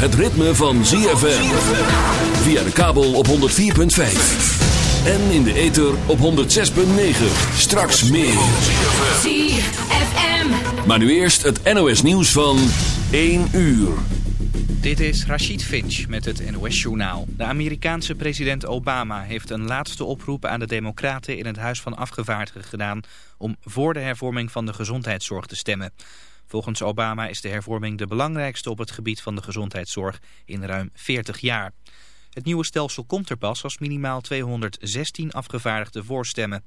het ritme van ZFM. Via de kabel op 104.5. En in de ether op 106.9. Straks meer. ZFM. Maar nu eerst het NOS nieuws van 1 uur. Dit is Rachid Finch met het NOS-journaal. De Amerikaanse president Obama heeft een laatste oproep aan de democraten in het Huis van Afgevaardigden gedaan... om voor de hervorming van de gezondheidszorg te stemmen. Volgens Obama is de hervorming de belangrijkste op het gebied van de gezondheidszorg in ruim 40 jaar. Het nieuwe stelsel komt er pas als minimaal 216 afgevaardigde voorstemmen.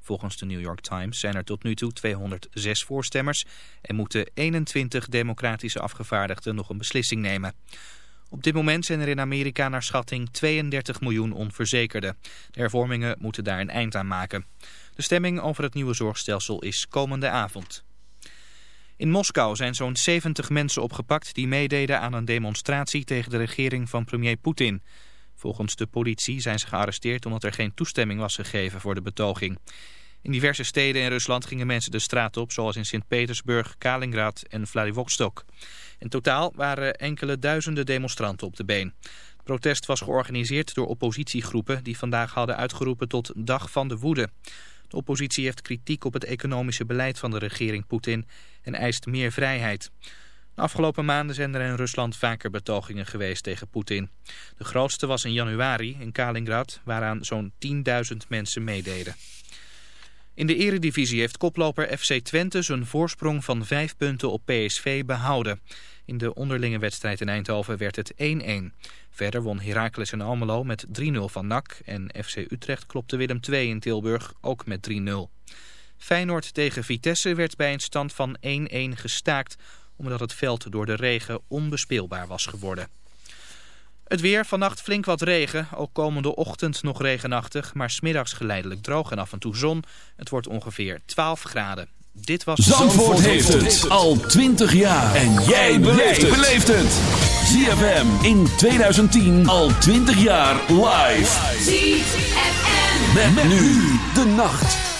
Volgens de New York Times zijn er tot nu toe 206 voorstemmers en moeten 21 democratische afgevaardigden nog een beslissing nemen. Op dit moment zijn er in Amerika naar schatting 32 miljoen onverzekerden. De hervormingen moeten daar een eind aan maken. De stemming over het nieuwe zorgstelsel is komende avond. In Moskou zijn zo'n 70 mensen opgepakt die meededen aan een demonstratie tegen de regering van premier Poetin. Volgens de politie zijn ze gearresteerd omdat er geen toestemming was gegeven voor de betoging. In diverse steden in Rusland gingen mensen de straat op, zoals in Sint-Petersburg, Kaliningrad en Vladivostok. In totaal waren enkele duizenden demonstranten op de been. Het protest was georganiseerd door oppositiegroepen die vandaag hadden uitgeroepen tot Dag van de Woede. De oppositie heeft kritiek op het economische beleid van de regering Poetin en eist meer vrijheid. De afgelopen maanden zijn er in Rusland vaker betogingen geweest tegen Poetin. De grootste was in januari in Kaliningrad, waaraan zo'n 10.000 mensen meededen. In de eredivisie heeft koploper FC Twente zijn voorsprong van vijf punten op PSV behouden. In de onderlinge wedstrijd in Eindhoven werd het 1-1. Verder won Heracles en Almelo met 3-0 van NAC en FC Utrecht klopte Willem 2 in Tilburg ook met 3-0. Feyenoord tegen Vitesse werd bij een stand van 1-1 gestaakt omdat het veld door de regen onbespeelbaar was geworden. Het weer, vannacht flink wat regen, ook komende ochtend nog regenachtig, maar smiddags geleidelijk droog en af en toe zon. Het wordt ongeveer 12 graden. Dit was Zandvoort, Zandvoort heeft het al 20 jaar. En jij beleeft het. ZFM in 2010 al 20 jaar live. ZFM. Met, met nu de nacht.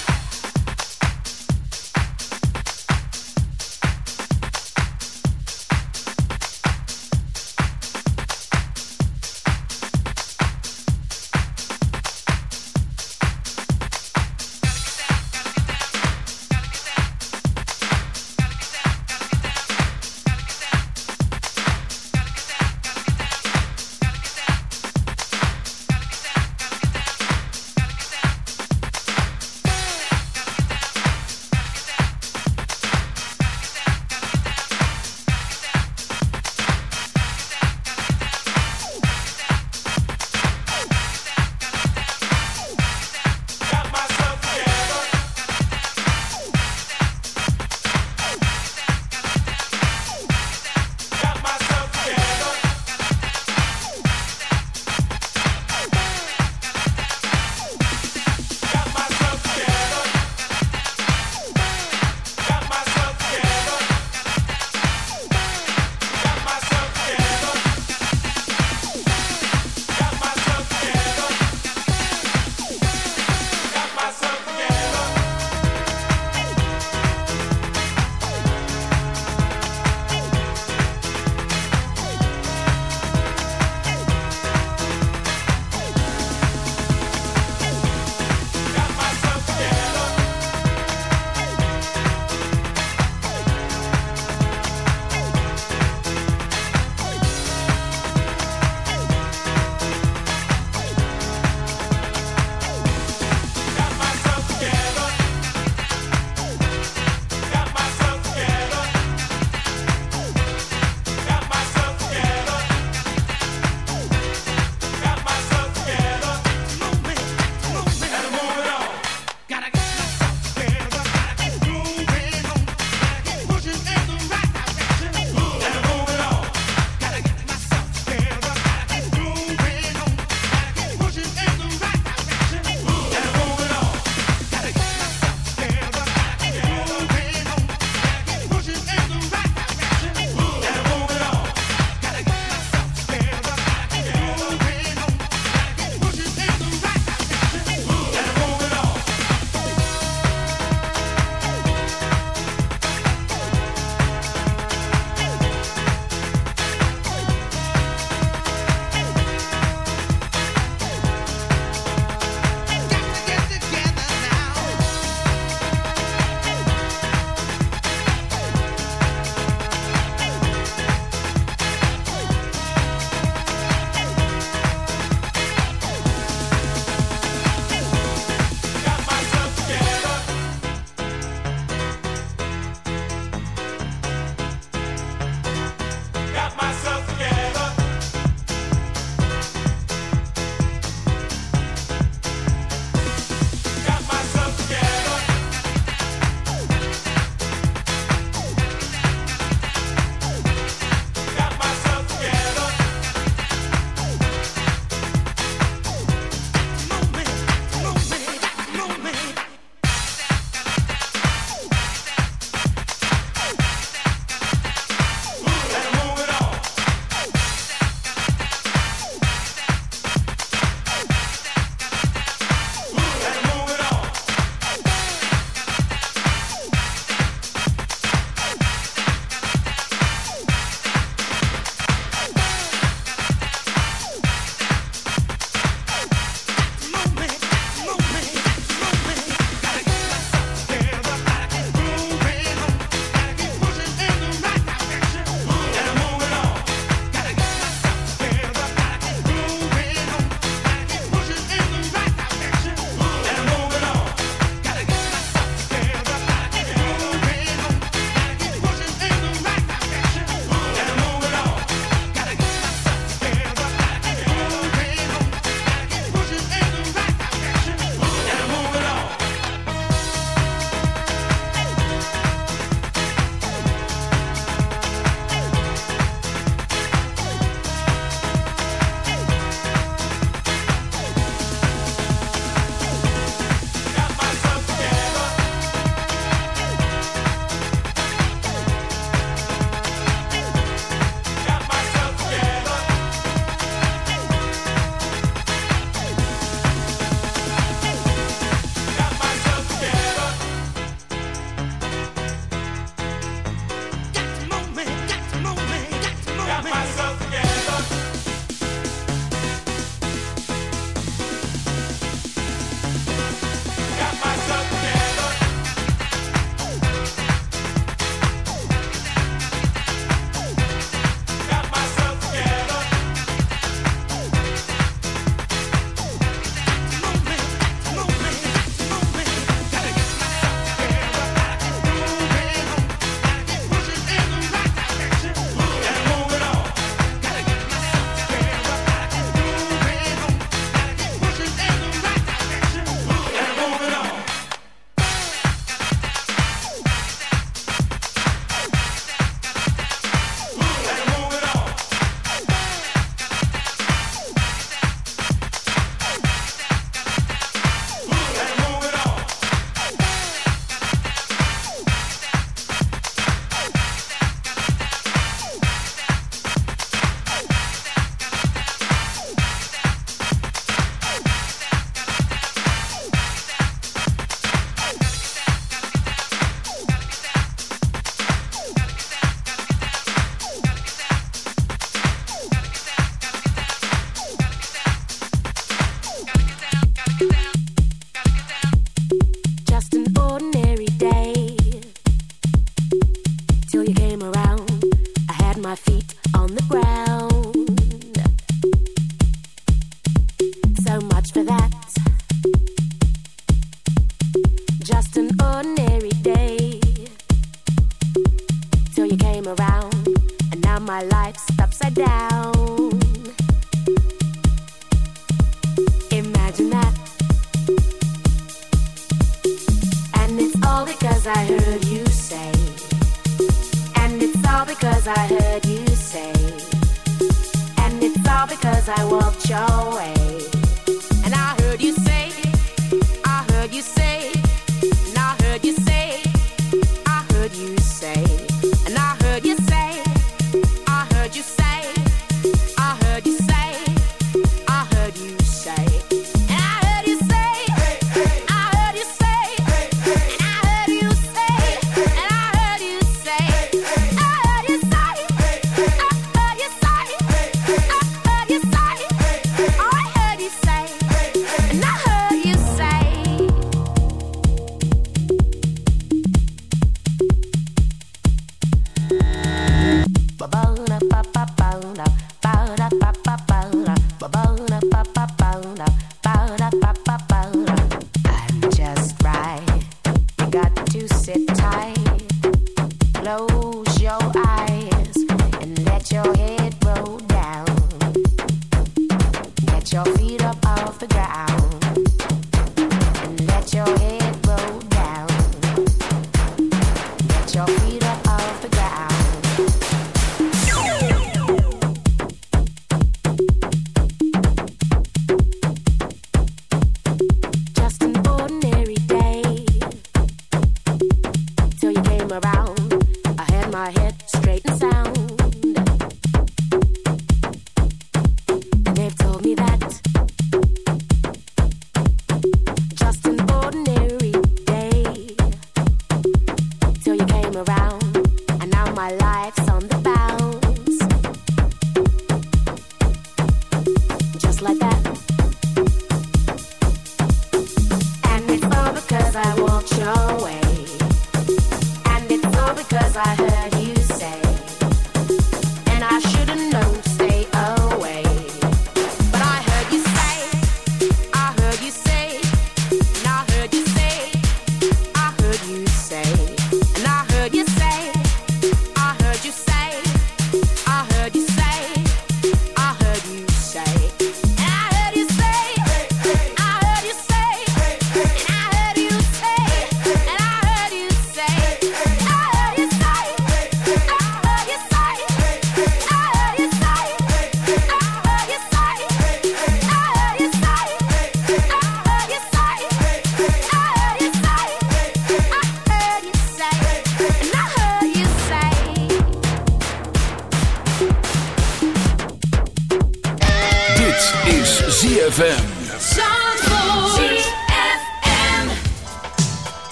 great sound.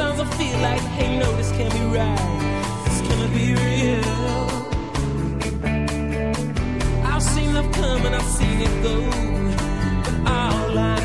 Sometimes I feel like, hey, no, this can't be right. This can't be real. I've seen love come and I've seen it go, but all I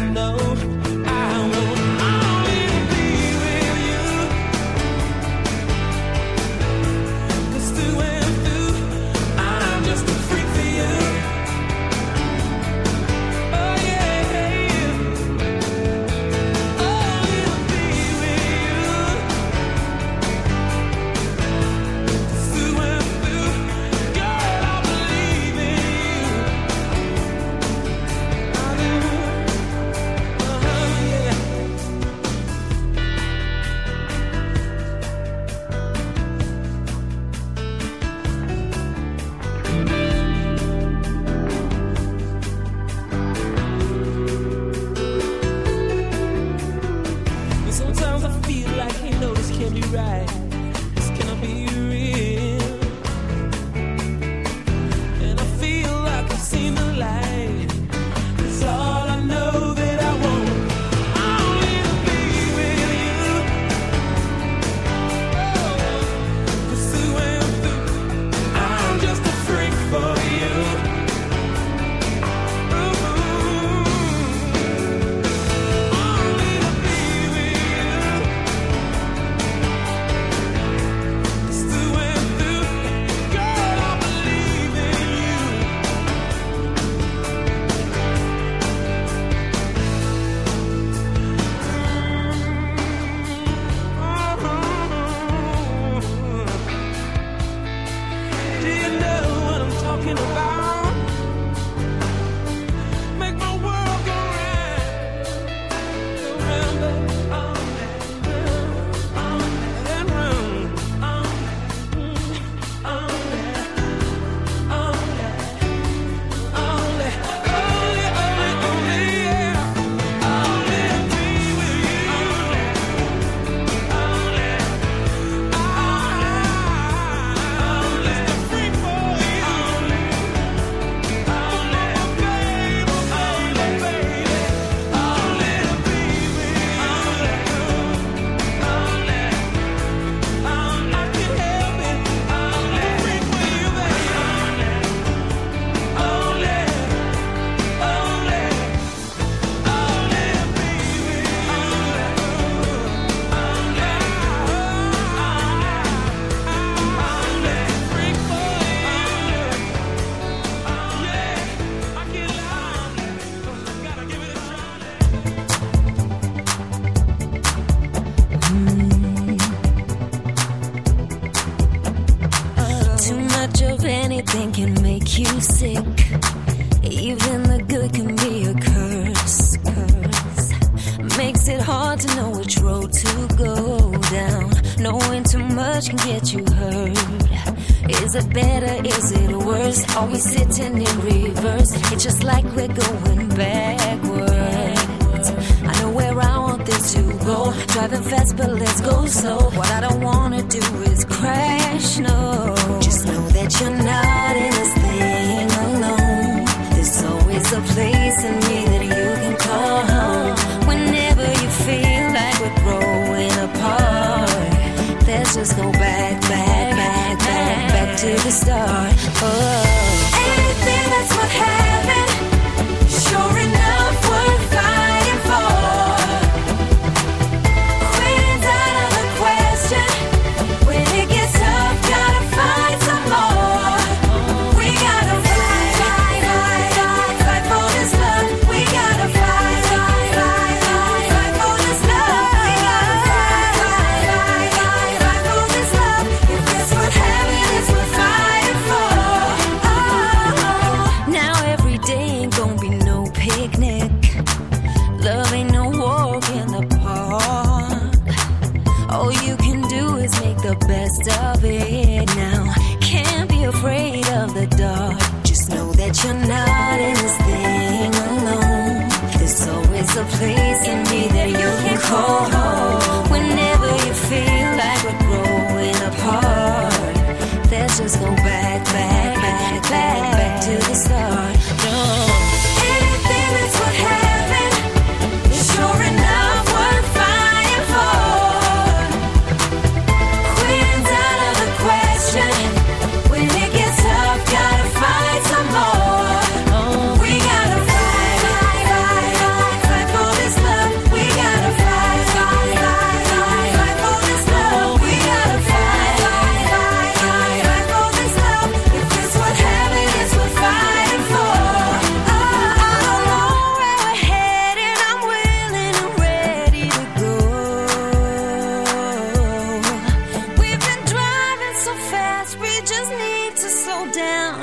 can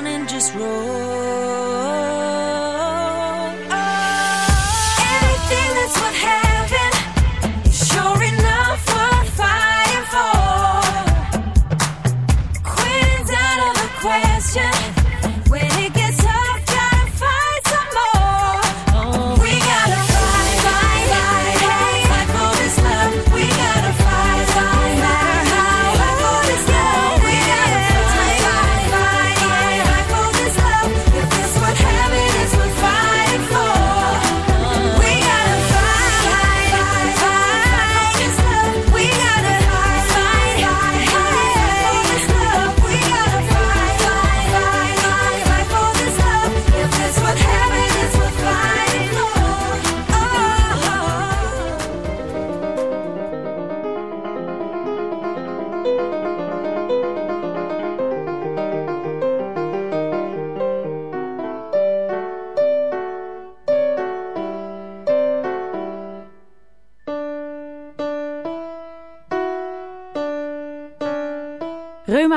and just roll.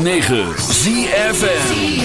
106.9 ZFN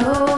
show.